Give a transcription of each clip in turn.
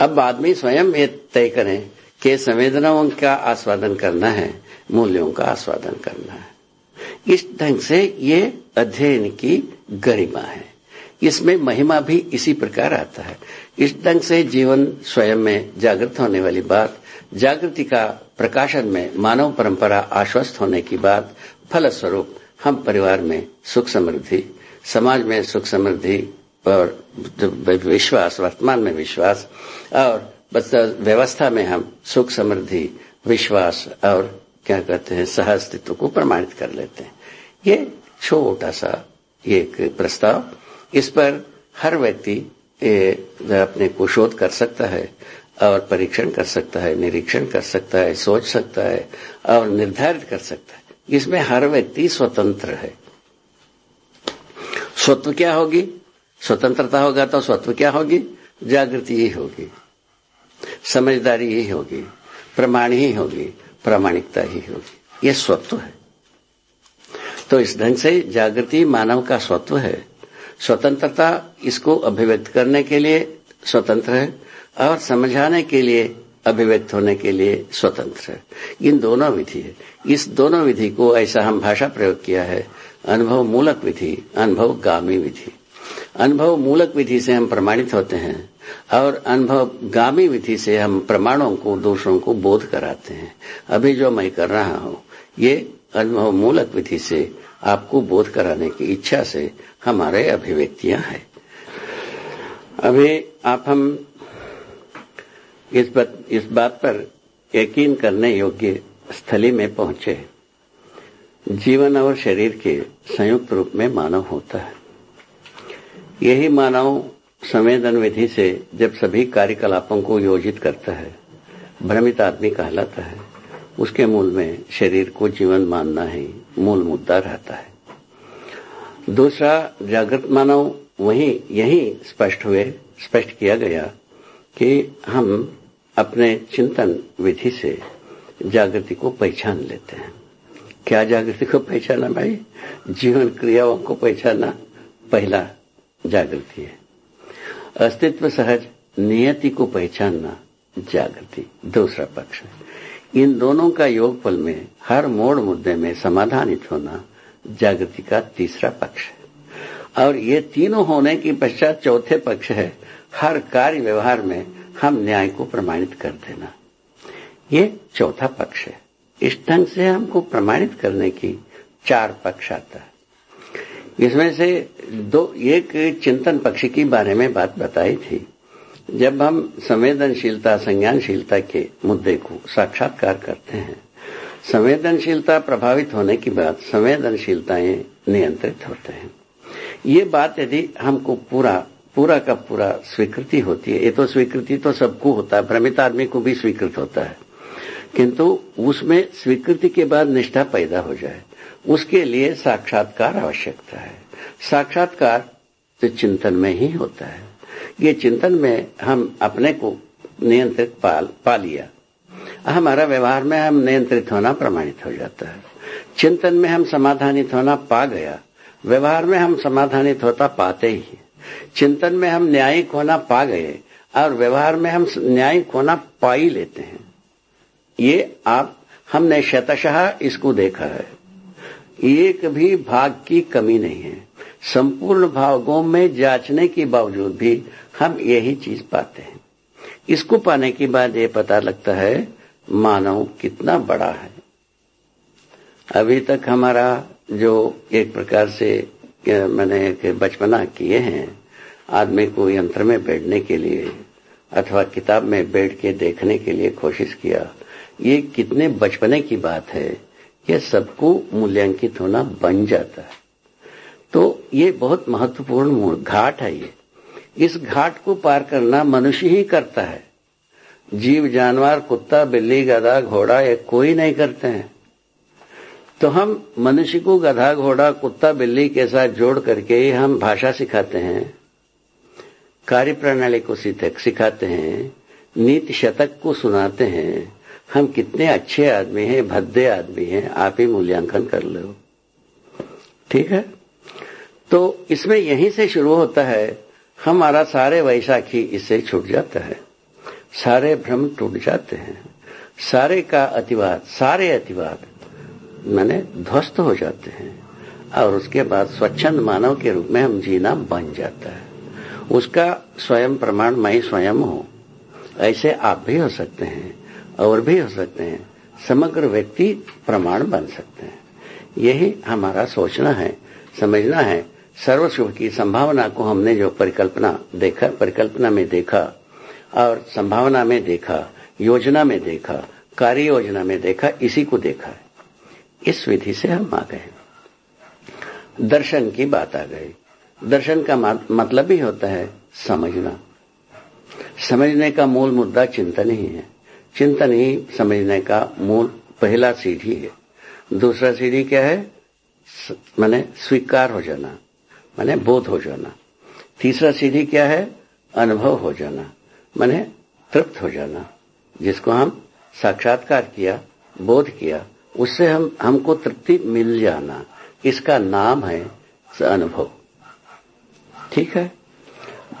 अब आदमी स्वयं ये तय करें कि संवेदनाओं का आस्वादन करना है, मूल्यों का आस्वादन करना है। इस ढंग से ये अध्ययन की गरिमा है। इसमें महिमा भी इसी प्रकार आता है। इस ढंग से जीवन स्वयं में जागृत होने वाली बात, जागृति का प्रकाशन में मानव परंपरा आश्वस्त होने की बात, फलस्वरूप हम परिवार में सुख समृद्धि, समाज में सुख समृद्धि और विश्वास, वर्तमान में विश्वास और व्यवस्था में हम सुख समृद्धि, विश्वास और क्या कहते हैं सह अस्तित्व को प्रमाणित कर लेते हैं। ये छोटा सा एक प्रस्ताव। इस पर हर व्यक्ति अपने को शोध कर सकता है और परीक्षण कर सकता है, निरीक्षण कर सकता है, सोच सकता है और निर्धारित कर सकता है। इसमें हर व्यक्ति स्वतंत्र है। स्वत्व क्या होगी? स्वतंत्रता होगा तो स्वत्व क्या होगी? जागृति ही होगी। समझदारी ही होगी। प्रमाण ही होगी। प्रामाणिकता ही होगी। ये स्वत्व है। तो इस ढंग से जागृति मानव का स्वत्व है। स्वतंत्रता इसको अभिव्यक्त करने के लिए स्वतंत्र है और समझाने के लिए, अभिव्यक्त होने के लिए स्वतंत्र है। इन दोनों विधि है। इस दोनों विधि को ऐसा हम भाषा प्रयोग किया है। अनुभव मूलक विधि अनुभव गामी विधि। अनुभव मूलक विधि से हम प्रमाणित होते हैं और अनुभव गामी विधि से हम प्रमाणों को दूसरों को बोध कराते हैं। अभी जो मैं कर रहा हूँ, ये अनुभव मूलक विधि से आपको बोध कराने की इच्छा से हमारे अभिव्यक्तियाँ हैं। अभी आप हम इस बात इस बात पर यकीन करने योग्य स्थली में पहुँचे। जीवन और शरीर के संयुक्त रूप में मानव होता है। यही मानव संवेदन विधि से जब सभी कार्यकलापों को योजित करता है, भ्रमित आदमी कहलाता है, उसके मूल में शरीर को जीवन मानना ही मूल मुद्दा रहता है। दूसरा, जागृत मानव, वही यही स्पष्ट हुए, स्पष्ट किया गया कि हम अपने चिंतन विधि से जागृति को पहचान लेते हैं। क्या जागृति को पहचाना भाई? जीवन क्रियाओं को पहचाना पहला जागृति है अस्तित्व सहज नियति को पहचानना जागृति दूसरा पक्ष है। इन दोनों का योग फल में हर मोड़ मुद्दे में समाधानित होना जागृति का तीसरा पक्ष है। और ये तीनों होने के पश्चात चौथे पक्ष है। हर कार्य व्यवहार में हम न्याय को प्रमाणित कर देना। ये चौथा पक्ष है। इस ढंग से हमको प्रमाणित करने की चार पक्ष आता है। इसमें से दो, एक चिंतन पक्ष की बारे में बात बताई थी। जब हम संवेदनशीलता, संज्ञानशीलता के मुद्दे को साक्षात्कार करते हैं, संवेदनशीलता प्रभावित होने की बात संवेदनशीलताएँ नियंत्रित होते हैं। ये बात यदि हमको पूरा पूरा का पूरा स्वीकृति होती है, ये तो स्वीकृति तो सबको होता है, भ्रमित आदमी को भी स्वीकृत होता है, किंतु उसमें स्वीकृति के बाद निष्ठा पैदा हो जाए। उसके लिए साक्षात्कार आवश्यकता है साक्षात्कार तो चिंतन में ही होता है। ये चिंतन में हम अपने को नियंत्रित पाल, पा लिया। हमारा व्यवहार में हम नियंत्रित होना प्रमाणित हो जाता है। चिंतन में हम समाधानित होना पा गया। व्यवहार में हम समाधानित होता पाते ही। चिंतन में हम न्यायिक होना पा गए और व्यवहार में हम न्यायिक होना पा ही लेते हैं। ये आप हमने शतशाह इसको देखा है। एक भी भाग की कमी नहीं है। संपूर्ण भागों में जांचने के बावजूद भी हम यही चीज़ पाते हैं। इसको पाने के बाद ये पता लगता है, मानव कितना बड़ा है। अभी तक हमारा जो एक प्रकार से मैंने बचपना किए हैं, आदमी को यंत्र में बैठने के लिए अथवा किताब में बैठ के देखने के लिए कोशिश किया, ये कितने बचपने की बात है। यह सबको मूल्यांकित होना बन जाता है। तो ये बहुत महत्वपूर्ण घाट है ये। इस घाट को पार करना मनुष्य ही करता है। जीव, जानवर, कुत्ता, बिल्ली, गधा, घोड़ा, ये कोई नहीं करते हैं। तो हम मनुष्य को गधा, घोड़ा, कुत्ता, बिल्ली के साथ जोड़ करके ही हम भाषा सिखाते हैं कार्य प्रणाली को सिखाते हैं, नीति शतक को सुनाते हैं हम कितने अच्छे आदमी हैं, भद्दे आदमी हैं, आप ही मूल्यांकन कर लो। ठीक है? तो इसमें यहीं से शुरू होता है, हमारा सारे वैशाखी इससे छूट जाता है। सारे भ्रम टूट जाते हैं। सारे का अतिवाद, सारे अतिवाद, मैंने ध्वस्त हो जाते हैं। और उसके बाद स्वच्छंद मानव के रूप में हम जीना बन जाता है। उसका स्वयं प्रमाण मैं स्वयं हूँ। ऐसे आप भी हो सकते हैं। और भी हो सकते हैं। समग्र व्यक्ति प्रमाण बन सकते हैं। यही हमारा सोचना है, समझना है। सर्वशुभ की संभावना को हमने जो परिकल्पना देखा, परिकल्पना में देखा और संभावना में देखा, योजना में देखा कार्य योजना में देखा, इसी को देखा है। इस विधि से हम आ गए दर्शन की बात आ गई। दर्शन का मतलब ही होता है समझना। समझने का मूल मुद्दा चिंतन ही है। चिंतन ही समझने का मूल पहला सीढ़ी है। दूसरा सीढ़ी क्या है? माने स्वीकार हो जाना, माने बोध हो जाना। तीसरा सीढ़ी क्या है? अनुभव हो जाना, माने तृप्त हो जाना, जिसको हम साक्षात्कार किया, बोध किया, उससे हम, हमको तृप्ति मिल जाना इसका नाम है? अनुभव। ठीक है?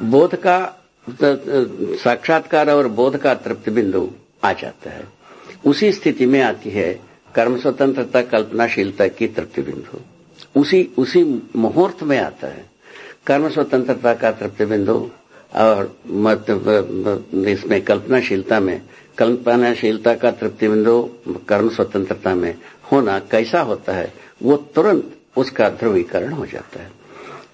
बोध का साक्षात्कार और बोध का तृप्ति बिंदु आ जाता है। उसी स्थिति में आती है कर्म स्वतंत्रता, कल्पनाशीलता की तृप्ति बिंदु उसी उसी मुहूर्त में आता है। कर्म स्वतंत्रता का तृप्ति बिंदु और इसमें कल्पनाशीलता में, कल्पनाशीलता का तृप्ति बिंदु कर्म स्वतंत्रता में होना कैसा होता है, वो तुरंत उसका ध्रुवीकरण हो जाता है।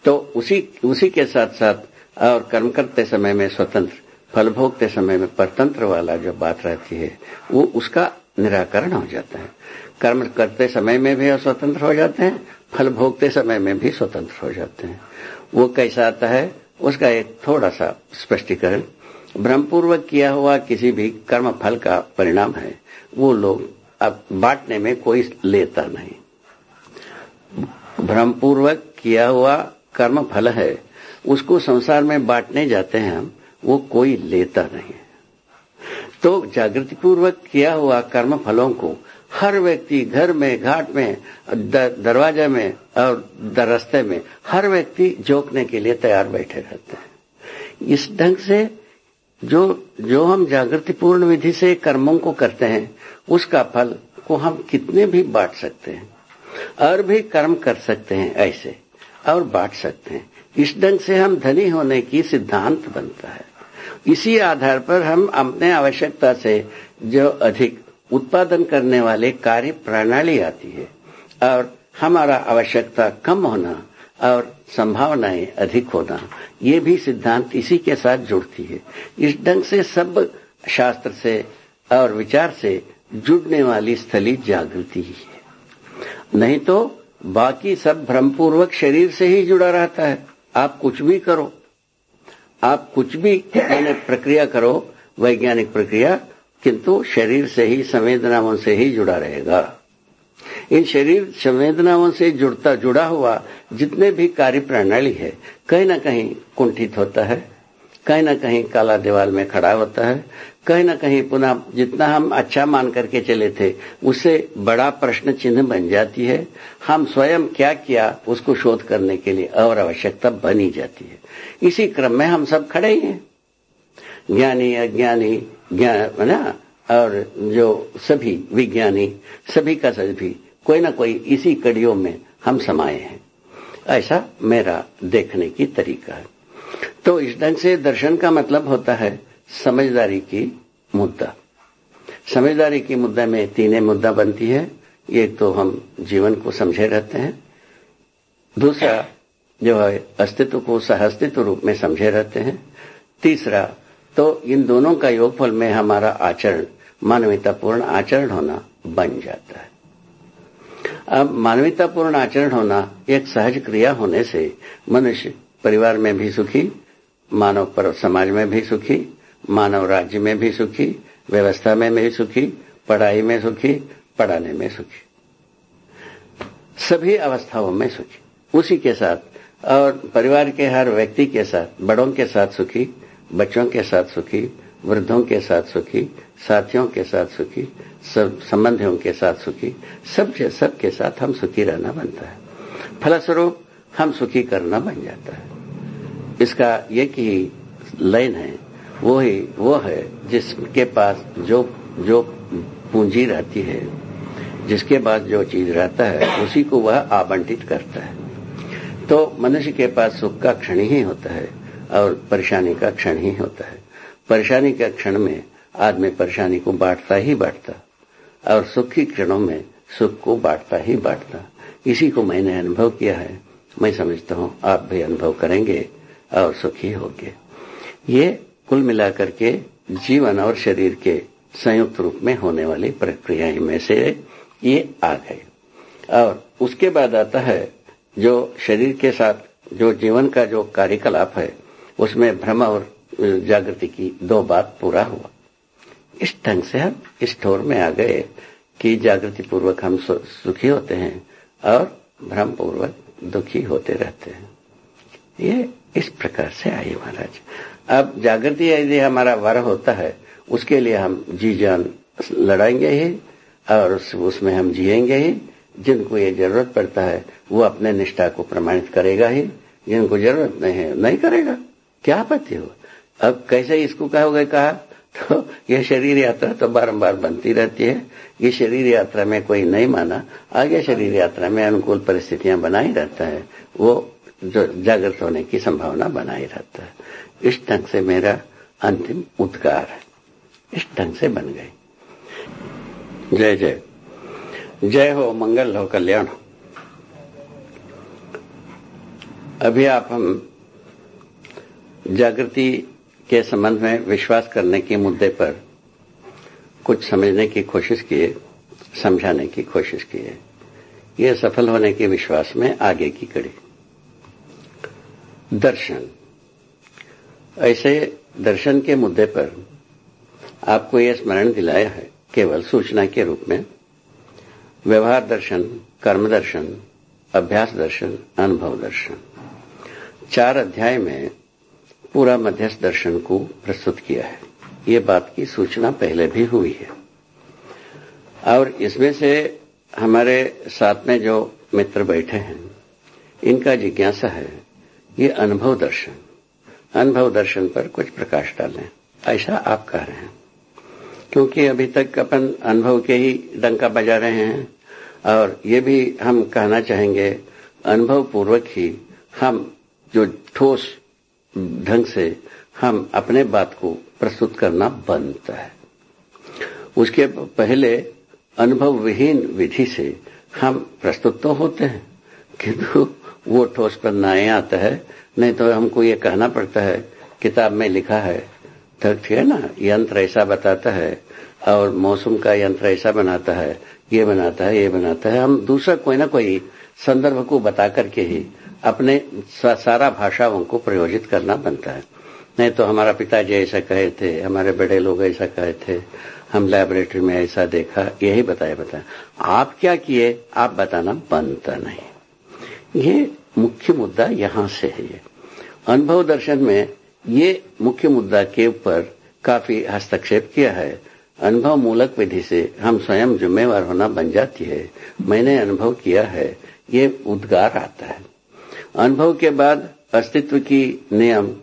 तो उसी उसी के साथ साथ और कर्म करते समय में स्वतंत्र फल भोगते समय में परतंत्र वाला जो बात रहती है, वो उसका निराकरण हो जाता है। कर्म करते समय में भी स्वतंत्र हो जाते हैं, फल भोगते समय में भी स्वतंत्र हो जाते हैं। वो कैसा आता है, उसका एक थोड़ा सा स्पष्टीकरण। भ्रमपूर्वक किया हुआ किसी भी कर्म फल का परिणाम है, वो लोग अब बांटने में कोई लेता नहीं। भ्रमपूर्वक किया हुआ कर्म फल है, उसको संसार में बांटने जाते हैं हम वो कोई लेता नहीं तो जागृति पूर्वक किया हुआ कर्म फलों को हर व्यक्ति घर में, घाट में दरवाजे में और रास्ते में हर व्यक्ति जोकने के लिए तैयार बैठे रहते हैं। इस ढंग से जो जो हम जागृति पूर्ण विधि से कर्मों को करते हैं, उसका फल को हम कितने भी बांट सकते हैं और भी कर्म कर सकते हैं ऐसे और बांट सकते हैं। इस ढंग से हम धनी होने की सिद्धांत बनता है। इसी आधार पर हम अपने आवश्यकता से जो अधिक उत्पादन करने वाले कार्य प्रणाली आती है और हमारा आवश्यकता कम होना और संभावनाएँ अधिक होना, ये भी सिद्धांत इसी के साथ जुड़ती है। इस ढंग से सब शास्त्र से और विचार से जुड़ने वाली स्थली जागृति ही है। नहीं तो बाकी सब भ्रमपूर्वक शरीर से ही जुड़ा रहता है। आप कुछ भी करो आप कुछ भी मैंने प्रक्रिया करो, वैज्ञानिक प्रक्रिया, किंतु शरीर से ही, संवेदनाओं से ही जुड़ा रहेगा। इन शरीर संवेदनाओं से जुड़ता जुड़ा हुआ जितने भी कार्य प्रणाली है, कहीं ना कहीं कुंठित होता है, कहीं ना कहीं काला दीवाल में खड़ा होता है, कहीं ना कहीं पुनः जितना हम अच्छा मान करके चले थे, उससे बड़ा प्रश्न चिन्ह बन जाती है। हम स्वयं क्या किया, उसको शोध करने के लिए और आवश्यकता बनी जाती है। इसी क्रम में हम सब खड़े ही। हैं ज्ञानी, अज्ञानी ज्ञान ना? और जो सभी विज्ञानी, सभी का सभी, कोई ना कोई इसी कड़ियों में हम समाये हैं। ऐसा मेरा देखने की तरीका है। तो इस ढंग से दर्शन का मतलब होता है समझदारी की मुद्दा। समझदारी की मुद्दा में तीन मुद्दा बनती है। एक तो हम जीवन को समझे रहते हैं। दूसरा जो है अस्तित्व को सहअस्तित्व रूप में समझे रहते हैं। तीसरा तो इन दोनों का योगफल में हमारा आचरण, मानवीयतापूर्ण आचरण होना बन जाता है। अब मानवीयतापूर्ण आचरण होना एक सहज क्रिया होने से मनुष्य परिवार में भी सुखी, मानव पर समाज में भी सुखी, मानव राज्य में भी सुखी, व्यवस्था में भी सुखी, पढ़ाई में सुखी, पढ़ाने में सुखी। सभी अवस्थाओं में सुखी। उसी के साथ और परिवार के हर व्यक्ति के साथ, बड़ों के साथ सुखी, बच्चों के साथ सुखी, वृद्धों के साथ सुखी, साथियों के साथ सुखी, सब संबंधियों के साथ सुखी, सब सब के साथ हम सुखी रहना बनता है। फलस्वरूप हम सुखी करना बन जाता है। इसका एक ही लाइन है, वो ही, वो है जिसके पास जो जो पूंजी रहती है, जिसके पास जो चीज़ रहता है, उसी को वह आवंटित करता है। तो मनुष्य के पास सुख का क्षण ही होता है और परेशानी का क्षण ही होता है। परेशानी के क्षण में आदमी परेशानी को बांटता ही बांटता और सुखी क्षणों में सुख को बांटता ही बांटता। इसी को मैंने अनुभव किया है। मैं समझता हूँ आप भी अनुभव करेंगे और सुखी होंगे। ये कुल मिलाकर के जीवन और शरीर के संयुक्त रूप में होने वाली प्रक्रिया में से ये आ गए। और उसके बाद आता है जो शरीर के साथ, जो जीवन का जो कार्यकलाप है, उसमें भ्रम और जागृति की दो बात पूरा हुआ। इस ढंग से हम इस ठोर में आ गए कि जागृति पूर्वक हम सुखी होते हैं और भ्रम पूर्वक दुखी होते रहते हैं। ये इस प्रकार से आई महाराज। अब जागृति यदि हमारा वर होता है, उसके लिए हम जी जान लड़ाएँगे ही और उसमें हम जिएँगे ही। जिनको ये ज़रूरत पड़ता है, वो अपने निष्ठा को प्रमाणित करेगा ही। जिनको ज़रूरत नहीं है, नहीं करेगा। क्या आपत्ति हो? अब कैसे इसको कहोगे कहा? तो यह शरीर यात्रा तो बारंबार बनती रहती है। ये शरीर यात्रा में कोई नहीं माना। आगे शरीर यात्रा में अनुकूल परिस्थितियाँ बनाई रहता है। वो जो जागृत होने की संभावना बनाई रहता है। इस ढंग से मेरा अंतिम उद्गार है। इस ढंग से बन गई। जय जय। जय हो, मंगल हो, कल्याण हो। अभी आप हम जागृति के संबंध में विश्वास करने के मुद्दे पर कुछ समझने की कोशिश किए, समझाने की कोशिश किए। ये सफल होने के विश्वास में आगे की कड़ी। दर्शन। ऐसे दर्शन के मुद्दे पर आपको यह स्मरण दिलाया है, केवल सूचना के रूप में। व्यवहार दर्शन, कर्म दर्शन, अभ्यास दर्शन, अनुभव दर्शन। चार अध्याय में पूरा मध्यस्थ दर्शन को प्रस्तुत किया है। ये बात की सूचना पहले भी हुई है। और इसमें से हमारे साथ में जो मित्र बैठे हैं, इनका जिज्ञासा है, ये अनुभव दर्शन। अनुभव दर्शन पर कुछ प्रकाश डालें। ऐसा आप कह रहे हैं। क्योंकि अभी तक अपन अनुभव के ही डंका बजा रहे हैं। और ये भी हम कहना चाहेंगे, अनुभव पूर्वक ही हम जो ठोस ढंग से हम अपने बात को प्रस्तुत करना बनता है। उसके पहले अनुभव विहीन विधि से हम प्रस्तुत तो होते हैं, किंतु वो ठोस पर नहीं आता है। नहीं तो हमको ये कहना पड़ता है, किताब में लिखा है तो है ना यंत्र ऐसा बताता है और मौसम का यंत्र ऐसा बनाता है, ये बनाता है, ये बनाता है। हम दूसरा कोई ना कोई संदर्भ को बता करके ही अपने सारा भाषाओं को प्रयोजित करना बनता है। नहीं तो हमारा पिताजी ऐसा कहे थे, हमारे बड़े लोग ऐसा कहे थे, हम लेबोरेटरी में ऐसा देखा, यही बताया बताया। आप क्या किए? आप बताना बनता नहीं। ये मुख्य मुद्दा यहाँ से है ये। अनुभव दर्शन में ये मुख्य मुद्दा के ऊपर काफ़ी हस्तक्षेप किया है। अनुभव मूलक विधि से हम स्वयं जिम्मेवार होना बन जाती है। मैंने अनुभव किया है। ये उद्गार आता है। अनुभव के बाद अस्तित्व की नियम,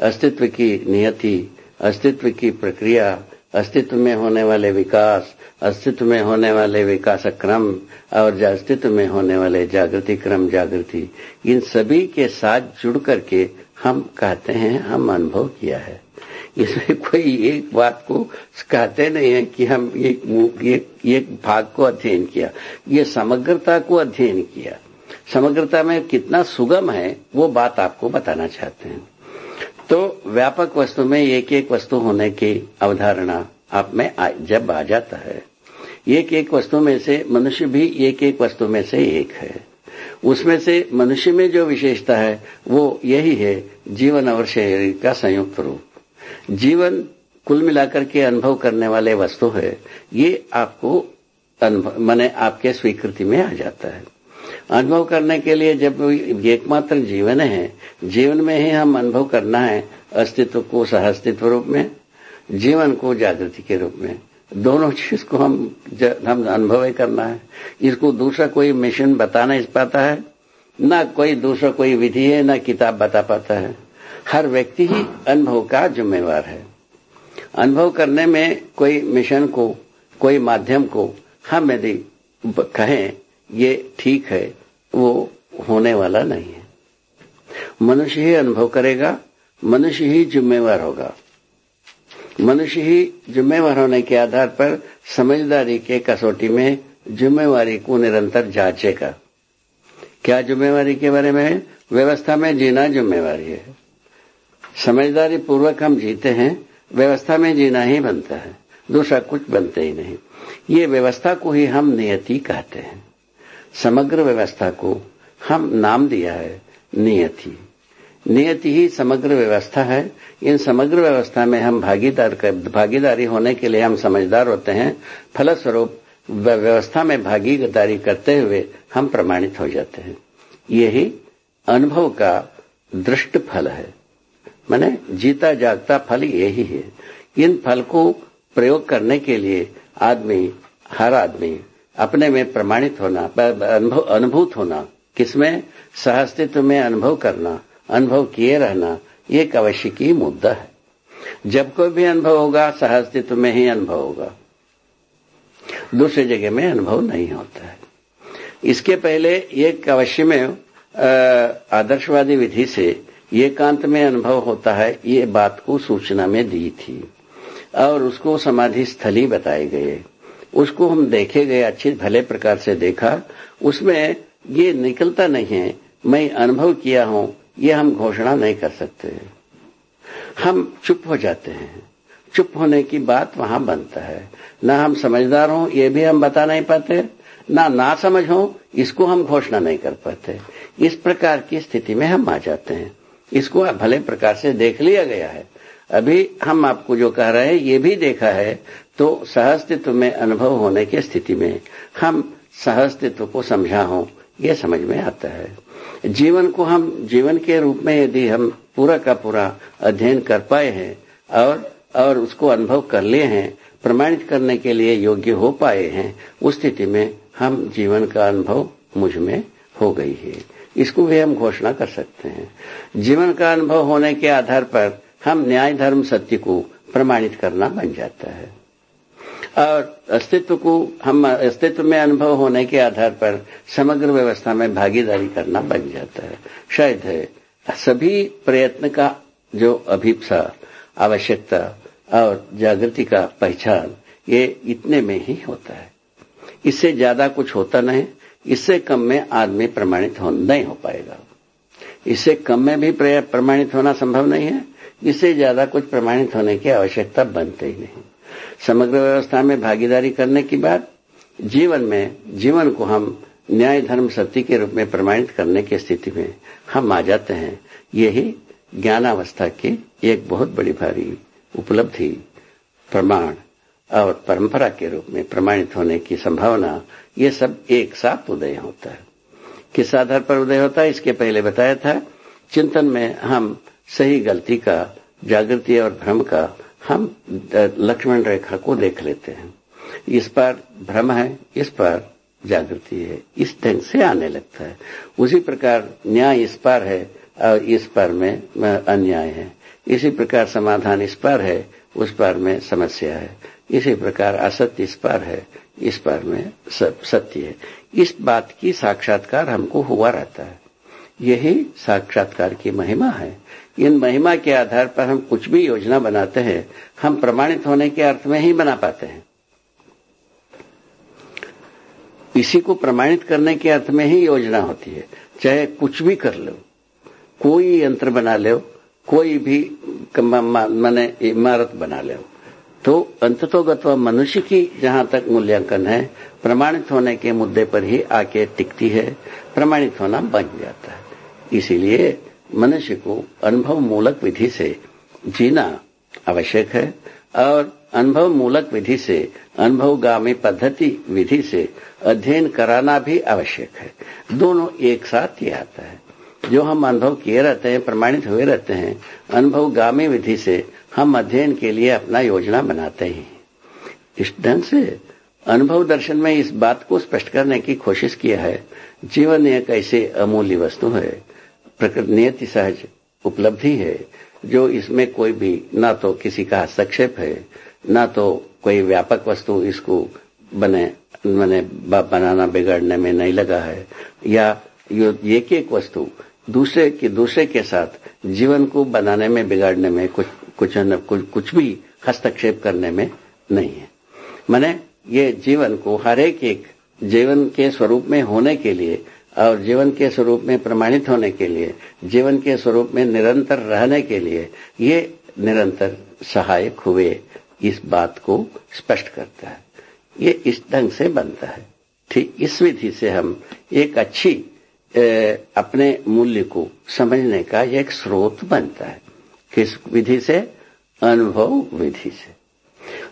अस्तित्व की नियति, अस्तित्व की प्रक्रिया, अस्तित्व में होने वाले विकास, अस्तित्व में होने वाले विकास क्रम और अस्तित्व में होने वाले जागृति क्रम, जागृति, इन सभी के साथ जुड़ करके हम कहते हैं हम अनुभव किया है। इसमें कोई एक बात को कहते नहीं है कि हम एक, एक, एक भाग को अध्ययन किया ये समग्रता को अध्ययन किया। समग्रता में कितना सुगम है वो बात आपको बताना चाहते हैं। तो व्यापक वस्तु में एक एक वस्तु होने की अवधारणा आप में आ, जब आ जाता है एक एक वस्तु में से मनुष्य भी एक एक वस्तु में से एक है। उसमें से मनुष्य में जो विशेषता है, वो यही है जीवन और शरीर का संयुक्त रूप। जीवन कुल मिलाकर के अनुभव करने वाले वस्तु है, ये आपको मैंने आपके स्वीकृति में आ जाता है। अनुभव करने के लिए जब एकमात्र जीवन है, जीवन में ही हम अनुभव करना है अस्तित्व को सहअस्तित्व रूप में, जीवन को जागृति के रूप में। दोनों चीज़ को हम हम अनुभव करना है। इसको दूसरा कोई मिशन बता नहीं पाता है, ना कोई दूसरा कोई विधि है, ना किताब बता पाता है। हर व्यक्ति ही अनुभव का जिम्मेवार है। अनुभव करने में कोई मिशन को, कोई माध्यम को हम यदि कहें, ये ठीक है, वो होने वाला नहीं है। मनुष्य ही अनुभव करेगा, मनुष्य ही जिम्मेवार होगा। मनुष्य ही जिम्मेवार होने के आधार पर समझदारी के कसौटी में जिम्मेवारी को निरंतर जांचेगा। क्या जिम्मेवारी के बारे में व्यवस्था में जीना जिम्मेवारी है। समझदारी पूर्वक हम जीते हैं, व्यवस्था में जीना ही बनता है, दूसरा कुछ बनते ही नहीं। ये व्यवस्था को ही हम नियति कहते हैं। समग्र व्यवस्था को हम नाम दिया है, नियति। नियति ही समग्र व्यवस्था है। इन समग्र व्यवस्था में हम भागीदार भागीदारी होने के लिए हम समझदार होते हैं। फलस्वरूप व्यवस्था में भागीदारी करते हुए हम प्रमाणित हो जाते हैं। यही अनुभव का दृष्ट फल है। मैंने जीता जागता फल यही है। इन फल को प्रयोग करने के लिए आदमी, हर आदमी अपने में प्रमाणित होना अनुभूत होना, किसमें? सहअस्तित्व में अनुभव करना। अनुभव किए रहना एक अवश्य की मुद्दा है। जब कोई भी अनुभव होगा, सहअस्तित्व में ही अनुभव होगा। दूसरी जगह में अनुभव नहीं होता है। इसके पहले एक अवश्य में आदर्शवादी विधि से एकांत में अनुभव होता है, ये बात को सूचना में दी थी। और उसको समाधि स्थली बताए गए उसको हम देखे गए, अच्छे भले प्रकार से देखा, उसमें ये निकलता नहीं है, मैं अनुभव किया हूँ ये हम घोषणा नहीं कर सकते। हम चुप हो जाते हैं। चुप होने की बात वहाँ बनता है। ना हम समझदार हों, ये भी हम बता नहीं पाते। ना ना समझ हो, इसको हम घोषणा नहीं कर पाते। इस प्रकार की स्थिति में हम आ जाते हैं। इसको भले प्रकार से देख लिया गया है। अभी हम आपको जो कह रहे हैं, ये भी देखा है तो सहस्तित्व में अनुभव होने की स्थिति में हम सहस्तित्व को समझा हो, ये समझ में आता है। जीवन को हम, जीवन के रूप में यदि हम पूरा का पूरा अध्ययन कर पाए हैं और और उसको अनुभव कर लिए हैं, प्रमाणित करने के लिए योग्य हो पाए हैं, उस स्थिति में हम जीवन का अनुभव मुझमें हो गई है। इसको भी हम घोषणा कर सकते हैं। जीवन का अनुभव होने के आधार पर हम न्याय, धर्म, सत्य को प्रमाणित करना बन जाता है। और अस्तित्व को हम, अस्तित्व में अनुभव होने के आधार पर समग्र व्यवस्था में भागीदारी करना बन जाता है। शायद है। सभी प्रयत्न का जो अभिप्सा, आवश्यकता और जागृति का पहचान, ये इतने में ही होता है। इससे ज़्यादा कुछ होता नहीं। इससे कम में आदमी प्रमाणित हो, नहीं हो पाएगा। इससे कम में भी प्रमाणित होना संभव नहीं है। इससे ज़्यादा कुछ प्रमाणित होने की आवश्यकता बनते ही नहीं। समग्र व्यवस्था में भागीदारी करने की बात, जीवन में, जीवन को हम न्याय, धर्म, सत्य के रूप में प्रमाणित करने की स्थिति में हम आ जाते हैं। यही ज्ञानावस्था की एक बहुत बड़ी भारी उपलब्धि, प्रमाण और परंपरा के रूप में प्रमाणित होने की संभावना, ये सब एक साथ उदय होता है। किस आधार पर उदय होता है, इसके पहले बताया था। चिंतन में हम सही गलती का, जागृति और भ्रम का हम लक्ष्मण रेखा को देख लेते हैं। इस पर भ्रम है, इस पर जागृति है, इस ढंग से आने लगता है। उसी प्रकार न्याय इस पर है और इस पर में अन्याय है। इसी प्रकार समाधान इस पर है, उस पर में समस्या है। इसी प्रकार असत्य इस पर है, इस पर में सत्य है। इस बात की साक्षात्कार हमको हुआ रहता है। यही साक्षात्कार की महिमा है। इन महिमा के आधार पर हम कुछ भी योजना बनाते हैं, हम प्रमाणित होने के अर्थ में ही बना पाते हैं। इसी को प्रमाणित करने के अर्थ में ही योजना होती है। चाहे कुछ भी कर लो, कोई यंत्र बना लो, कोई भी मैंने इमारत बना लो तो अंततोगत्वा मनुष्य की जहाँ तक मूल्यांकन है, प्रमाणित होने के मुद्दे पर ही आके टिकती है, प्रमाणित होना बन जाता है। इसीलिए मनुष्य को अनुभव मूलक विधि से जीना आवश्यक है और अनुभव मूलक विधि से, अनुभवगामी पद्धति विधि से अध्ययन कराना भी आवश्यक है। दोनों एक साथ ही आता है। जो हम अनुभव किए रहते हैं, प्रमाणित हुए रहते हैं, अनुभवगामी विधि से हम अध्ययन के लिए अपना योजना बनाते हैं। इस ढंग से अनुभव दर्शन में इस बात को स्पष्ट करने की कोशिश किया है। जीवन एक ऐसी अमूल्य वस्तु है प्रकृति नियति सहज उपलब्धि है जो इसमें कोई भी ना तो किसी का हस्तक्षेप है ना तो कोई व्यापक वस्तु इसको बने मैंने बनाना बिगाड़ने में नहीं लगा है। या एक एक वस्तु दूसरे के दूसरे के साथ जीवन को बनाने में बिगाड़ने में कुछ कुछ न कुछ, कुछ भी हस्तक्षेप करने में नहीं है। मैंने ये जीवन को हर एक एक जीवन के स्वरूप में होने के लिए और जीवन के स्वरूप में प्रमाणित होने के लिए जीवन के स्वरूप में निरंतर रहने के लिए ये निरंतर सहायक हुए इस बात को स्पष्ट करता है। ये इस ढंग से बनता है। ठीक इस विधि से हम एक अच्छी ए, अपने मूल्य को समझने का एक स्रोत बनता है। किस विधि से? अनुभव विधि से।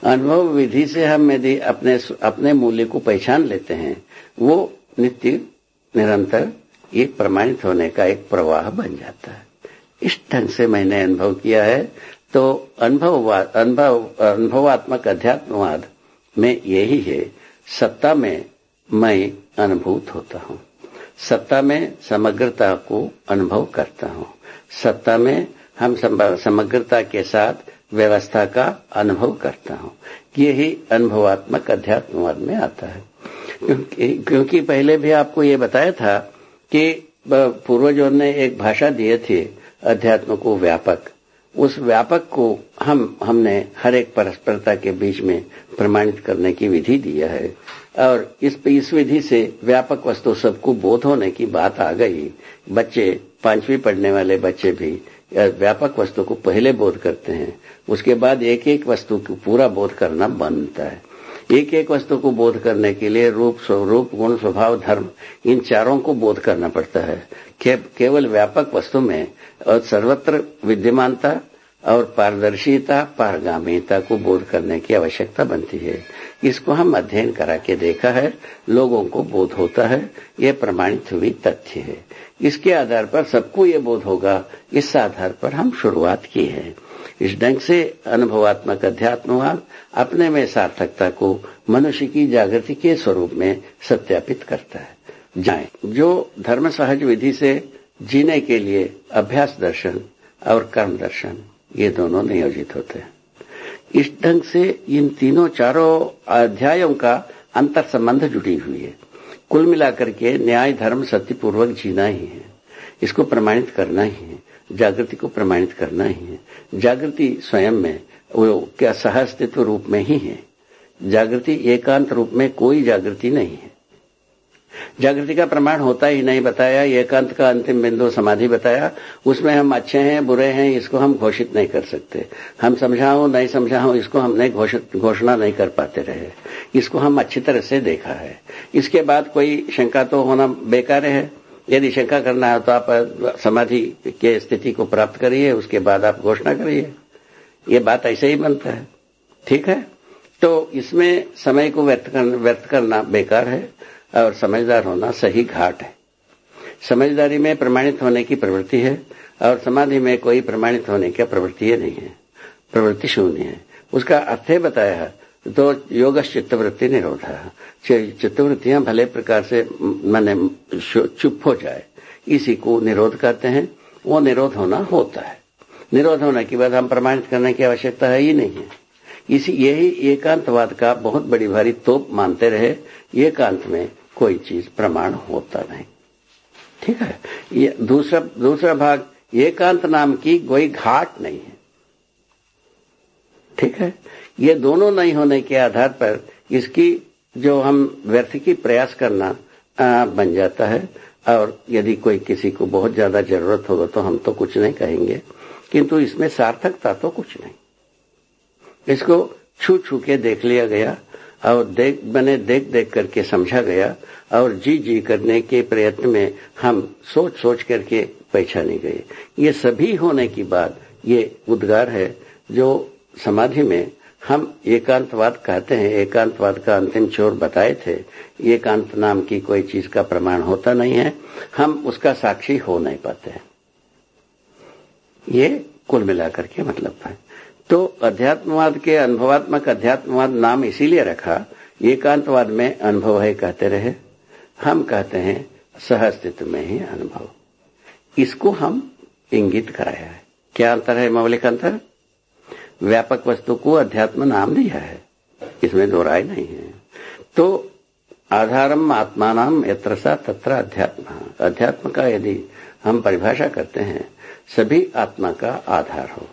अनुभव विधि से हम यदि अपने अपने मूल्य को पहचान लेते हैं वो नित्य निरंतर एक प्रमाणित होने का एक प्रवाह बन जाता है। इस ढंग से मैंने अनुभव किया है। तो अनुभववाद अनुभव, अनुभवात्मक अध्यात्मवाद में यही है, सत्ता में मैं अनुभूत होता हूँ। सत्ता में समग्रता को अनुभव करता हूँ। सत्ता में हम समग्रता के साथ व्यवस्था का अनुभव करता हूँ। यही अनुभवात्मक अध्यात्मवाद में आता है। क्योंकि, पहले भी आपको ये बताया था कि पूर्वजों ने एक भाषा दिए थे अध्यात्म को व्यापक। उस व्यापक को हम हमने हर एक परस्परता के बीच में प्रमाणित करने की विधि दिया है। और इस इस विधि से व्यापक वस्तु सबको बोध होने की बात आ गई। बच्चे पांचवी पढ़ने वाले बच्चे भी व्यापक वस्तु को पहले बोध करते हैं। उसके बाद एक एक वस्तु को पूरा बोध करना बनता है। एक एक वस्तु को बोध करने के लिए रूप स्वरूप गुण स्वभाव धर्म इन चारों को बोध करना पड़ता है। के, केवल व्यापक वस्तु में और सर्वत्र विद्यमानता और पारदर्शिता पारगामीता को बोध करने की आवश्यकता बनती है। इसको हम अध्ययन करा के देखा है लोगों को बोध होता है ये प्रमाणित हुई तथ्य है। इसके आधार पर सबको ये बोध होगा इस आधार पर हम शुरुआत की है। इस ढंग से अनुभवात्मक अध्यात्मवाद अपने में सार्थकता को मनुष्य की जागृति के स्वरूप में सत्यापित करता है। जाए। जो धर्म सहज विधि से जीने के लिए अभ्यास दर्शन और कर्म दर्शन, ये दोनों नियोजित होते हैं। इस ढंग से इन तीनों चारों अध्यायों का अंतर संबंध जुड़ी हुई है। कुल मिलाकर के न्याय, धर्म सत्यपूर्वक जीना ही है। इसको प्रमाणित करना ही है। जागृति को प्रमाणित करना ही है। जागृति स्वयं में, वो क्या सहअस्तित्व रूप में ही है? जागृति एकांत रूप में कोई जागृति नहीं है। जागृति का प्रमाण होता ही नहीं, बताया, एकांत का अंतिम बिंदु समाधि बताया, उसमें हम अच्छे हैं, बुरे हैं, इसको हम घोषित नहीं कर सकते। हम समझाओ नहीं समझाओ इसको हम नहीं घोषित, घोषणा नहीं कर पाते रहे। इसको हम अच्छी तरह से देखा है। इसके बाद कोई शंका तो होना बेकार है? यदि शंका करना है तो आप समाधि के स्थिति को प्राप्त करिए उसके बाद आप घोषणा करिए। ये बात ऐसे ही बनता है। ठीक है? तो इसमें समय को व्यर्थ करना, करना बेकार है और समझदार होना सही घाट है। समझदारी में प्रमाणित होने की प्रवृत्ति है और समाधि में कोई प्रमाणित होने की प्रवृत्ति नहीं है। प्रवृत्ति शून्य है। उसका अर्थ बताया है तो योग चित्तवृत्ति निरोध। चित्तवृत्तियाँ भले प्रकार से मैंने चुप हो जाए, इसी को निरोध करते हैं, वो निरोध होना होता है। निरोध होने के बाद हम प्रमाणित करने की आवश्यकता है ही नहीं है। इसी, यही एकांतवाद का बहुत बड़ी भारी तोप मानते रहे, एकांत में कोई चीज़ प्रमाण होता नहीं। ठीक है? ये दूसरा दूसरा भाग, एकांत नाम की कोई घाट नहीं है। ठीक है? ये दोनों नहीं होने के आधार पर इसकी जो हम व्यर्थ की प्रयास करना आ, बन जाता है। और यदि कोई किसी को बहुत ज़्यादा ज़रूरत होगा तो हम तो कुछ नहीं कहेंगे। किंतु इसमें सार्थकता तो कुछ नहीं। इसको छू छू के देख लिया गया और देख मैंने देख देख करके समझा गया और जी जी करने के प्रयत्न में हम सोच सोच करके पहचाने गए। ये सभी होने की बात ये उद्गार है जो समाधि में हम एकांतवाद कहते हैं, एकांतवाद का अंतिम छोर बताए थे। एकांत नाम की कोई चीज़ का प्रमाण होता नहीं है। हम उसका साक्षी हो नहीं पाते हैं। ये कुल मिलाकर के मतलब है। तो अध्यात्मवाद के अनुभवात्मक अध्यात्मवाद नाम इसीलिए रखा, एकांतवाद में अनुभव है कहते रहे। हम कहते हैं, सहअस्तित्व में ही अनुभव। इसको हम इंगित कराया है। क्या अंतर है मौलिक अंतर? व्यापक वस्तु को अध्यात्म नाम दिया है। इसमें दो राय नहीं है। तो आधारम आत्मानाम यत्र सा तत्र अध्यात्म। अध्यात्म का यदि हम परिभाषा करते हैं, सभी आत्मा का आधार हो।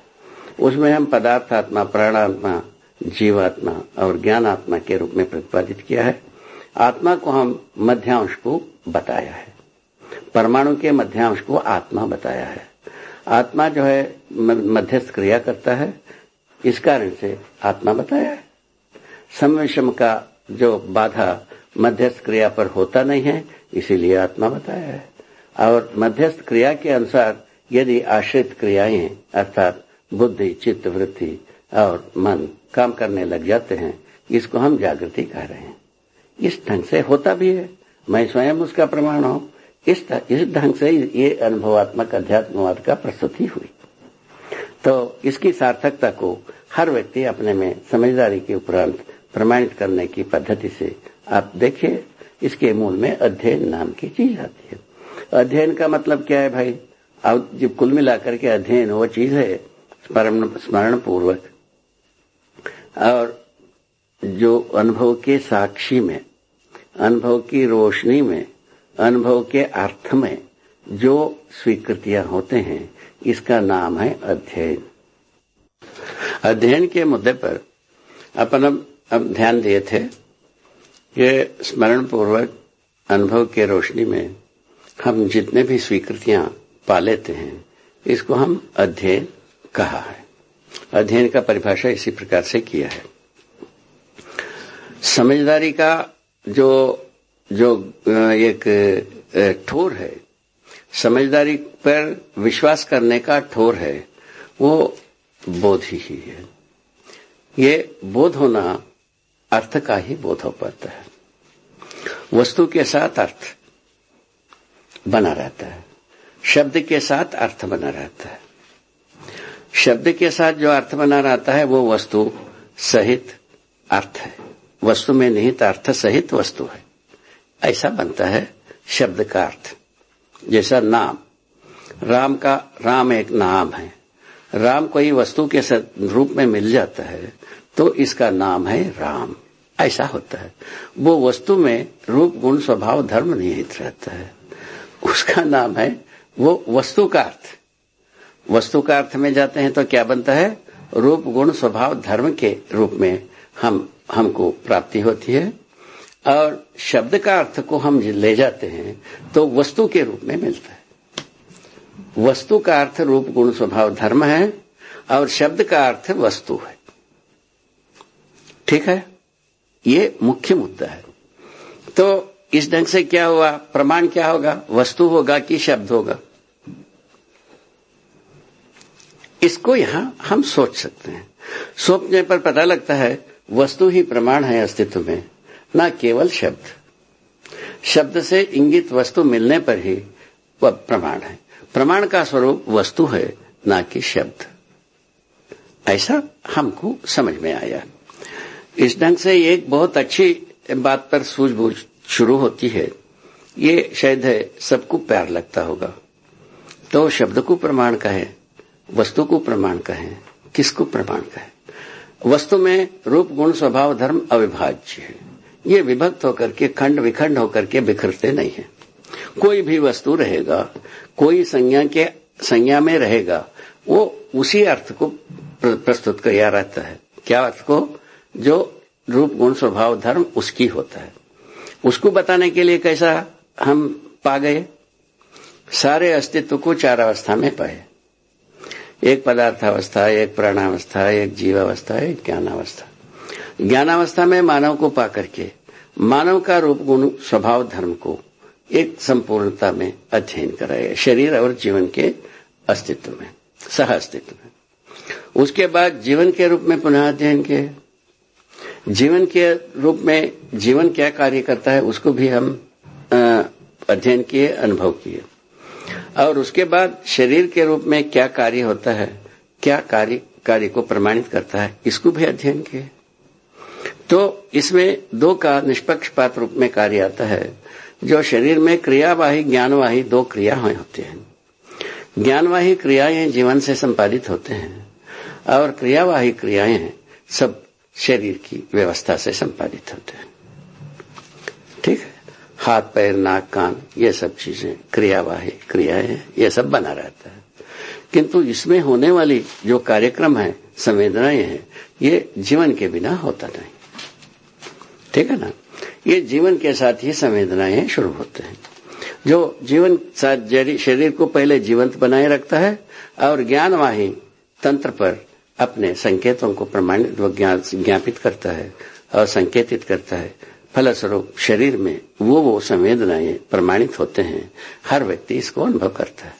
उसमें हम पदार्थ आत्मा, प्राणात्मा, जीवात्मा और ज्ञान आत्मा के रूप में प्रतिपादित किया है। आत्मा को हम मध्यांश को बताया है। परमाणु के मध्यांश को आत्मा बताया है। आत्मा जो है मध्यस्थ क्रिया करता है। इस कारण से आत्मा बताया है। समविषम का जो बाधा मध्यस्थ क्रिया पर होता नहीं है, इसीलिए आत्मा बताया है। और मध्यस्थ क्रिया के अनुसार यदि आश्रित क्रियाएँ, अर्थात बुद्धि, चित्त, वृत्ति और मन काम करने लग जाते हैं, इसको हम जागृति कह रहे हैं। इस ढंग से होता भी है। मैं स्वयं उसका प्रमाण हूँ। इस इस ढंग से ये अनुभवात्मक, अध्यात्मवाद का प्रस्तुति हुई। तो इसकी सार्थकता को हर व्यक्ति अपने में समझदारी के उपरांत प्रमाणित करने की पद्धति से आप देखिए, इसके मूल में अध्ययन नाम की चीज़ आती है। अध्ययन का मतलब क्या है भाई? अब जब कुल मिलाकर के अध्ययन वो चीज़ है, स्मरण पूर्वक और जो अनुभव के साक्षी में, अनुभव की रोशनी में, अनुभव के अर्थ में जो स्वीकृतियाँ होते हैं इसका नाम है अध्ययन। अध्ययन के मुद्दे पर अपन अब अब ध्यान दिए थे कि स्मरण पूर्वक अनुभव के रोशनी में हम जितने भी स्वीकृतियाँ पा लेते हैं, इसको हम अध्ययन कहा है। अध्ययन का परिभाषा इसी प्रकार से किया है। समझदारी का जो जो एक ठोर है समझदारी पर विश्वास करने का ठोर है, वो बोध ही ही है। ये बोध होना अर्थ का ही बोध हो पाता है। वस्तु के साथ अर्थ बना रहता है। शब्द के साथ अर्थ बना रहता है। शब्द के साथ जो अर्थ बना रहता है, वो वस्तु सहित अर्थ है। वस्तु में निहित अर्थ सहित वस्तु है। ऐसा बनता है शब्द का अर्थ। जैसा नाम। राम का, राम एक नाम है। राम कोई वस्तु के रूप में मिल जाता है तो इसका नाम है राम। ऐसा होता है। वो वस्तु में रूप, गुण, स्वभाव, धर्म निहित रहता है। उसका नाम है, वो वस्तु का अर्थ। वस्तु का अर्थ में जाते हैं तो क्या बनता है? रूप, गुण, स्वभाव, धर्म के रूप में हम, हमको प्राप्ति होती है। और शब्द का अर्थ को हम ले जाते हैं तो वस्तु के रूप में मिलता है। वस्तु का अर्थ रूप गुण स्वभाव धर्म है, और शब्द का अर्थ वस्तु है। ठीक है? ये मुख्य मुद्दा है। तो इस ढंग से क्या हुआ? प्रमाण क्या होगा? वस्तु होगा कि शब्द होगा? इसको यहाँ हम सोच सकते हैं। सोचने पर पता लगता है, वस्तु ही प्रमाण है अस्तित्व में। न केवल शब्द। शब्द से इंगित वस्तु मिलने पर ही वह प्रमाण है। प्रमाण का स्वरूप वस्तु है, न कि शब्द। ऐसा हमको समझ में आया। इस ढंग से एक बहुत अच्छी बात पर सूझबूझ शुरू होती है। ये शायद है सबको प्यार लगता होगा। तो शब्द को प्रमाण कहे, वस्तु को प्रमाण कहें, किसको प्रमाण कहें? वस्तु में रूप, गुण, स्वभाव, धर्म अविभाज्य है। ये विभक्त होकर के, खंड विखंड होकर के बिखरते नहीं है। कोई भी वस्तु रहेगा, कोई संज्ञा के, संज्ञा में रहेगा, वो उसी अर्थ को प्रस्तुत किया रहता है। क्या अर्थ को? जो रूप, गुण, स्वभाव, धर्म उसकी होता है। उसको बताने के लिए कैसा हम पा गए? सारे अस्तित्व को चार अवस्था में पाए। एक पदार्थावस्था एक प्राणावस्था, एक जीवावस्था, एक ज्ञान ज्ञानावस्था। ज्ञानावस्था में मानव को पा करके, मानव का रूप गुण, स्वभाव, धर्म को एक संपूर्णता में अध्ययन कराया शरीर और जीवन के अस्तित्व में, सह अस्तित्व में। उसके बाद जीवन के रूप में पुनः अध्ययन किए। जीवन के रूप में जीवन क्या कार्य करता है, उसको भी हम अध्ययन किए, अनुभव किए। और उसके बाद शरीर के रूप में क्या कार्य होता है, क्या कार्य कार्य को प्रमाणित करता है, इसको भी अध्ययन किए। तो इसमें दो का निष्पक्षपात रूप में कार्य आता है। जो शरीर में क्रियावाही, ज्ञानवाही दो क्रिया होती हैं। ज्ञानवाही क्रियाएँ जीवन से संपादित होते हैं। और क्रियावाही क्रियाएँ सब शरीर की व्यवस्था से संपादित होते हैं। ठीक है? हाथ, पैर, नाक, कान, ये सब चीज़ें, क्रियावाही क्रियाएँ ये सब बना रहता है। किंतु इसमें होने वाली जो कार्यक्रम है, संवेदनाएँ हैं, ये जीवन के बिना होता नहीं। ठीक है ना? ये जीवन के साथ ही संवेदनाएँ शुरू होते हैं। जो जीवन साथ शरीर को पहले जीवंत बनाए रखता है और ज्ञानवाही तंत्र पर अपने संकेतों को प्रमाणित व ज्ञापित करता है और संकेतित करता है। फलस्वरूप शरीर में वो वो संवेदनाएँ प्रमाणित होते हैं। हर व्यक्ति इसको अनुभव करता है।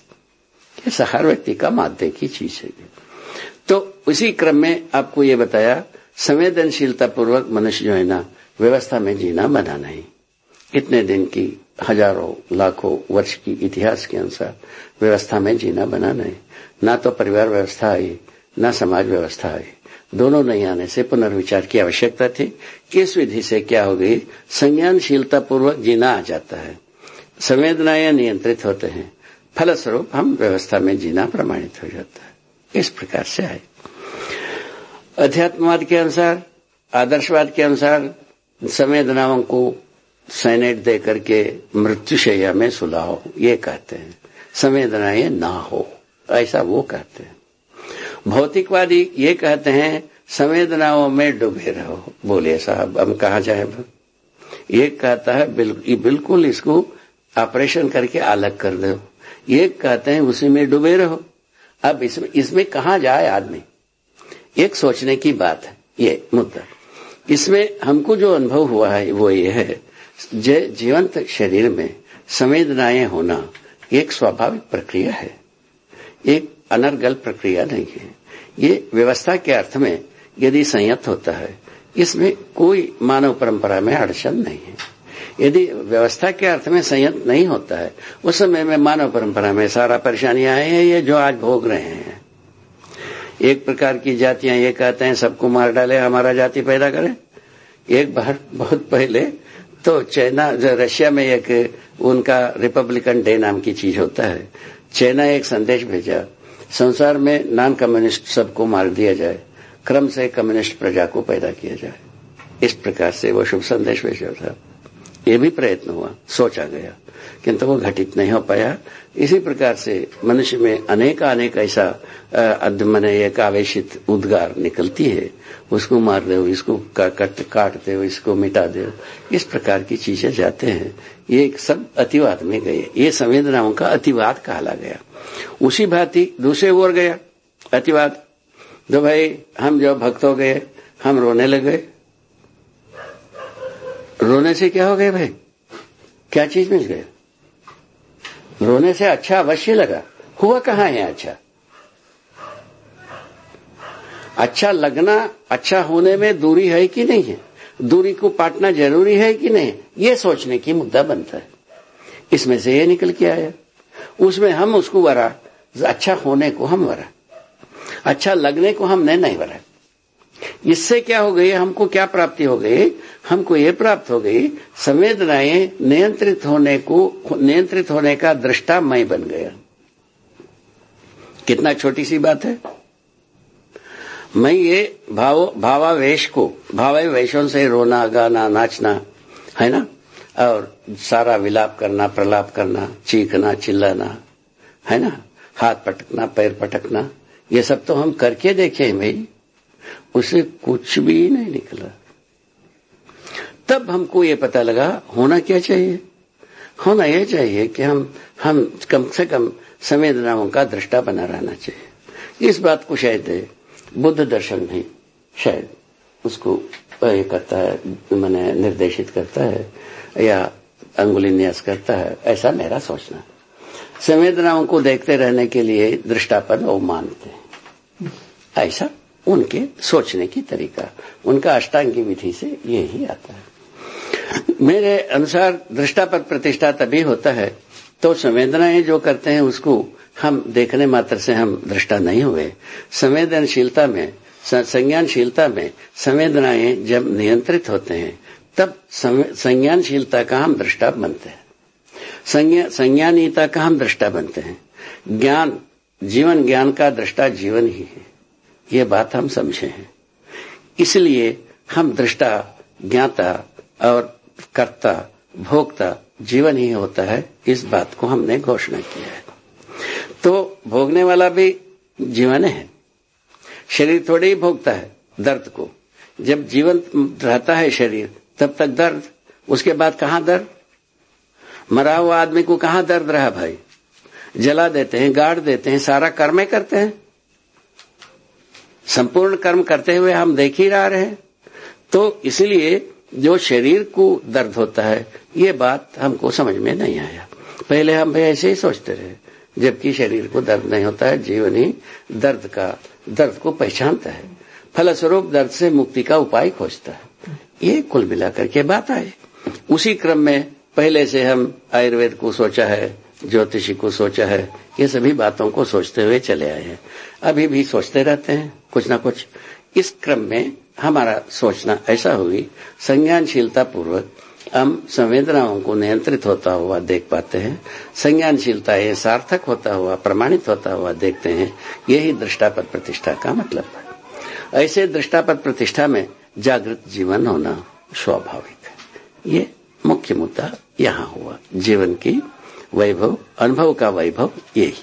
ऐसा हर व्यक्ति का माध्य की चीज़ है। तो उसी क्रम में आपको ये बताया संवेदनशीलता पूर्वक मनुष्य जो है ना व्यवस्था में जीना बना नहीं। इतने दिन की, हज़ारों, लाखों वर्ष की इतिहास के अनुसार व्यवस्था में जीना बना नहीं। ना तो परिवार व्यवस्था आई, न समाज व्यवस्था आई। दोनों नहीं आने से पुनर्विचार की आवश्यकता थी। किस विधि से क्या हो गई? संज्ञानशीलता पूर्वक जीना आ जाता है। संवेदनाएँ नियंत्रित होते हैं। फलस्वरूप हम व्यवस्था में जीना प्रमाणित हो जाता है। इस प्रकार से आए। अध्यात्मवाद के अनुसार, आदर्शवाद के अनुसार संवेदनाओं को सैनेट दे करके मृत्युशैया में सुलाओ, ये कहते हैं। संवेदनाएँ ना हो, ऐसा वो कहते हैं। भौतिकवादी ये कहते हैं संवेदनाओं में डूबे रहो। बोले, साहब हम कहा जाए ये कहता है बिल्कुल इसको ऑपरेशन करके अलग कर दो। ये कहते हैं, उसी में डूबे रहो। अब इसमें इसमें कहा जाए आदमी? एक सोचने की बात है, ये मुद्दा। इसमें हमको जो अनुभव हुआ है, वो ये है। जीवंत शरीर में संवेदनाएँ होना एक स्वाभाविक प्रक्रिया है। एक अनर्गल प्रक्रिया नहीं है। ये व्यवस्था के अर्थ में यदि संयत होता है, इसमें कोई मानव परंपरा में अड़चन नहीं है। यदि व्यवस्था के अर्थ में संयत नहीं होता है, उस समय में मानव परंपरा में सारा परेशानियाँ आए हैं, ये जो आज भोग रहे हैं। एक प्रकार की जातियाँ ये कहते हैं, सबको मार डाले, हमारा जाति पैदा करें। एक बार, बहुत पहले तो चाइना रशिया में एक, उनका रिपब्लिकन डे नाम की चीज़ होता है। चाइना एक संदेश भेजा, संसार में नॉन कम्युनिस्ट सबको मार दिया जाए, क्रम से कम्युनिस्ट प्रजा को पैदा किया जाए। इस प्रकार से वो शुभ संदेश भेजा था। ये भी प्रयत्न हुआ, सोचा गया, किंतु वो घटित नहीं हो पाया। इसी प्रकार से मनुष्य में अनेक अनेक ऐसा मैंने एक आवेशित उद्गार निकलती है। उसको मार दो इसको कट काट दो इसको मिटा दो इस प्रकार की चीज़ें जाते हैं। ये सब अतिवाद में गए। ये संवेदनाओं का अतिवाद कहला गया। उसी भांति दूसरे ओर गया, अतिवाद। जो भाई, हम जो भक्त हो गए, हम रोने लगे रोने से क्या हो गए भाई? क्या चीज़ मिल गया? रोने से अच्छा अवश्य लगा। हुआ कहा है अच्छा? अच्छा लगना अच्छा होने में दूरी है कि नहीं है? दूरी को पाटना ज़रूरी है कि नहीं? ये सोचने की मुद्दा बनता है। इसमें से ये निकल के आया। उसमें हम उसको वरा अच्छा होने को हम वरा। अच्छा लगने को हमने नहीं वरा। इससे क्या हो गई? हमको क्या प्राप्ति हो गई? हमको ये प्राप्त हो गई, संवेदनाएँ नियंत्रित होने को, नियंत्रित होने का दृष्टा मैं बन गया। कितना छोटी सी बात है। मैं ये भाव, भावावेश को, भावावेशों से रोना, गाना, नाचना, है ना? और सारा विलाप करना, प्रलाप करना, चीखना, चिल्लाना, है ना? हाथ पटकना, पैर पटकना, ये सब तो हम करके देखे हैं भाई। उसे कुछ भी नहीं निकला। तब हमको ये पता लगा, होना क्या चाहिए? होना यह चाहिए कि हम हम कम से कम संवेदनाओं का दृष्टा बना रहना चाहिए। इस बात को शायद बुद्ध दर्शन भी शायद उसको ये करता है, मैंने निर्देशित करता है, या अंगुली न्यास करता है, ऐसा मेरा सोचना। संवेदनाओं को देखते रहने के लिए दृष्टापन वो मानते हैं। ऐसा उनके सोचने की तरीका। उनका अष्टांगी विधि से यही आता है। मेरे अनुसार दृष्टा पर प्रतिष्ठा तभी होता है तो संवेदनाएँ जो करते हैं उसको हम देखने मात्र से हम दृष्टा नहीं हुए। संवेदनशीलता में संज्ञानशीलता में संवेदनाएँ जब नियंत्रित होते हैं, तब संज्ञानशीलता का हम दृष्टा बनते हैं। संज्ञानीयता का हम दृष्टा बनते हैं। ज्ञान, जीवन ज्ञान का दृष्टा जीवन ही है। ये बात हम समझे हैं। इसलिए हम दृष्टा, ज्ञाता और कर्ता, भोक्ता जीवन ही होता है, इस बात को हमने घोषणा किया है। तो भोगने वाला भी जीवन है। शरीर थोड़े ही भोगता है, दर्द को। जब जीवन रहता है शरीर, तब तक दर्द। उसके बाद कहाँ दर्द? मरा हुआ आदमी को कहाँ दर्द रहा भाई? जला देते हैं, गाड़ देते हैं, सारा कर्म करते हैं। संपूर्ण कर्म करते हुए हम देख ही रहा रहे तो इसलिए जो शरीर को दर्द होता है, ये बात हमको समझ में नहीं आया। पहले हम भी ऐसे ही सोचते रहे, जबकि शरीर को दर्द नहीं होता है, जीवन ही दर्द का, दर्द को पहचानता है। फलस्वरूप दर्द से मुक्ति का उपाय खोजता है। ये कुल मिलाकर के बात आए। उसी क्रम में पहले से हम आयुर्वेद को सोचा है, ज्योतिषी को सोचा है, ये सभी बातों को सोचते हुए चले आए हैं। अभी भी सोचते रहते हैं। कुछ ना कुछ। इस क्रम में हमारा सोचना ऐसा हुई संज्ञानशीलता पूर्वक हम संवेदनाओं को नियंत्रित होता हुआ देख पाते हैं, संज्ञानशीलता ये सार्थक होता हुआ, प्रमाणित होता हुआ देखते हैं, यही दृष्टापद प्रतिष्ठा का मतलब है। ऐसे दृष्टापद प्रतिष्ठा में जागृत जीवन होना स्वाभाविक है। ये मुख्य मुद्दा यहाँ हुआ। जीवन की वैभव, अनुभव का वैभव यही।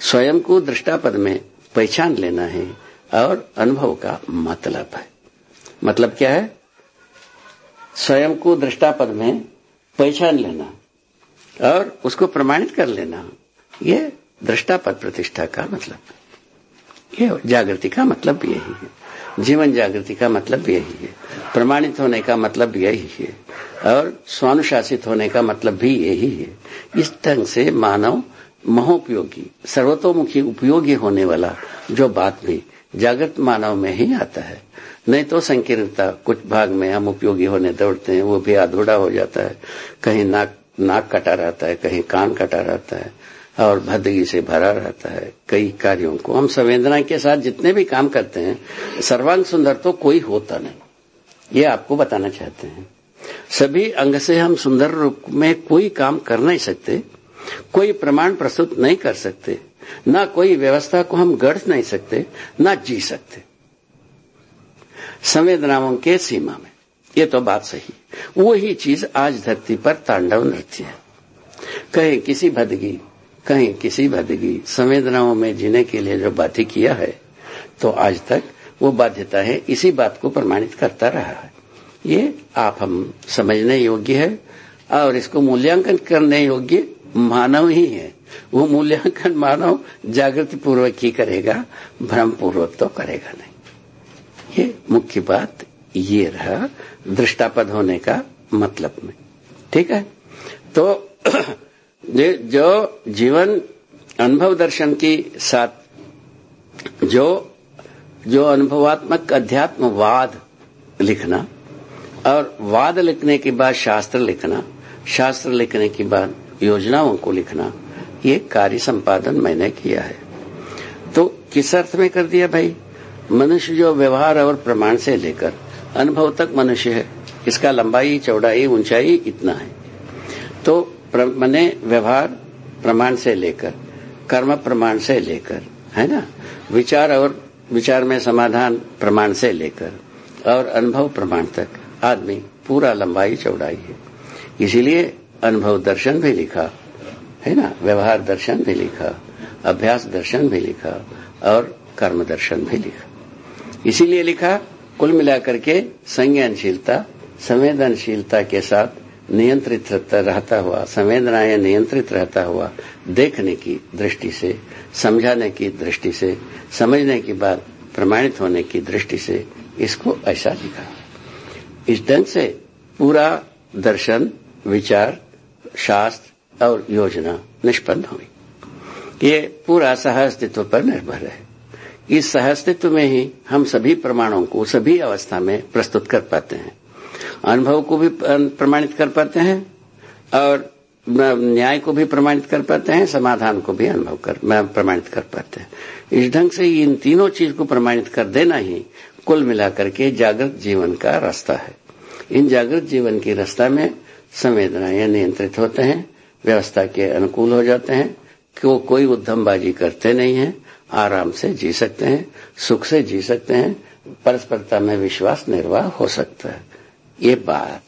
स्वयं को दृष्टापद में पहचान लेना है और अनुभव का मतलब है। मतलब क्या है? स्वयं को दृष्टापद में पहचान लेना और उसको प्रमाणित कर लेना, ये दृष्टापद प्रतिष्ठा का मतलब ये जागृति का मतलब यही है। जीवन जागृति का मतलब यही है। प्रमाणित होने का मतलब यही है। और स्वानुशासित होने का मतलब भी यही है। इस ढंग से मानव महोपयोगी, सर्वतोमुखी उपयोगी होने वाला जो बात भी जागृत मानव में ही आता है। नहीं तो संकीर्णता, कुछ भाग में हम उपयोगी होने दौड़ते हैं, वो भी अधूरा हो जाता है। कहीं नाक नाक कटा रहता है, कहीं कान कटा रहता है, और भदगी से भरा रहता है, कई कार्यों को। हम संवेदना के साथ जितने भी काम करते हैं, सर्वांग सुंदर तो कोई होता नहीं। ये आपको बताना चाहते हैं। सभी अंग से हम सुंदर रूप में कोई काम कर नहीं सकते, कोई प्रमाण प्रस्तुत नहीं कर सकते। ना कोई व्यवस्था को हम गढ़ नहीं सकते, ना जी सकते। संवेदनाओं के सीमा में। ये तो बात सही। वही चीज़ आज धरती पर तांडव नृत्य है। कहीं किसी भदगी, कहीं किसी भदगी संवेदनाओं में जीने के लिए जो बातें किया है तो आज तक वो बाध्यता है इसी बात को प्रमाणित करता रहा है। ये आप हम समझने योग्य है और इसको मूल्यांकन करने योग्य मानव ही है। वो मूल्यांकन मानव जागृति पूर्वक ही करेगा भ्रम पूर्वक तो करेगा नहीं। ये मुख्य बात, ये रहा दृष्टापद होने का मतलब में। ठीक है? तो जो जीवन अनुभव दर्शन के साथ, जो जो अनुभवात्मक अध्यात्मवाद लिखना और वाद लिखने के बाद शास्त्र लिखना, शास्त्र लिखने के बाद योजनाओं को लिखना ये कार्य संपादन मैंने किया है। तो किस अर्थ में कर दिया भाई? मनुष्य जो व्यवहार और प्रमाण से लेकर अनुभव तक मनुष्य है, इसका लंबाई, चौड़ाई, ऊंचाई इतना है। तो मैंने व्यवहार प्रमाण से लेकर, कर्म प्रमाण से लेकर, है ना? विचार और विचार में समाधान प्रमाण से लेकर और अनुभव प्रमाण तक, आदमी पूरा लंबाई, चौड़ाई है। इसीलिए अनुभव दर्शन भी लिखा है ना? व्यवहार दर्शन भी लिखा, अभ्यास दर्शन भी लिखा, और कर्म दर्शन भी लिखा। इसीलिए लिखा, कुल मिलाकर के संज्ञानशीलता, संवेदनशीलता के साथ नियंत्रित रहता हुआ, संवेदनाएँ नियंत्रित रहता हुआ देखने की दृष्टि से, समझाने की दृष्टि से, समझने की बात प्रमाणित होने की दृष्टि से इसको ऐसा लिखा। इस ढंग से पूरा दर्शन, विचार, शास्त्र और योजना निष्पन्न हुई। ये पूरा सहअस्तित्व पर निर्भर है। इस सहअस्तित्व में ही हम सभी प्रमाणों को सभी अवस्था में प्रस्तुत कर पाते हैं। अनुभव को भी प्रमाणित कर पाते हैं और न्याय को भी प्रमाणित कर पाते हैं, समाधान को भी अनुभव कर प्रमाणित कर पाते हैं। इस ढंग से इन तीनों चीज़ को प्रमाणित कर देना ही कुल मिलाकर के जागृत जीवन का रास्ता है। इन जागृत जीवन की रास्ता में संवेदनाएँ नियंत्रित होते हैं व्यवस्था के अनुकूल हो जाते हैं, कि वो कोई उद्यमबाजी करते नहीं है, आराम से जी सकते हैं, सुख से जी सकते हैं, परस्परता में विश्वास निर्वाह हो सकता है। ये बात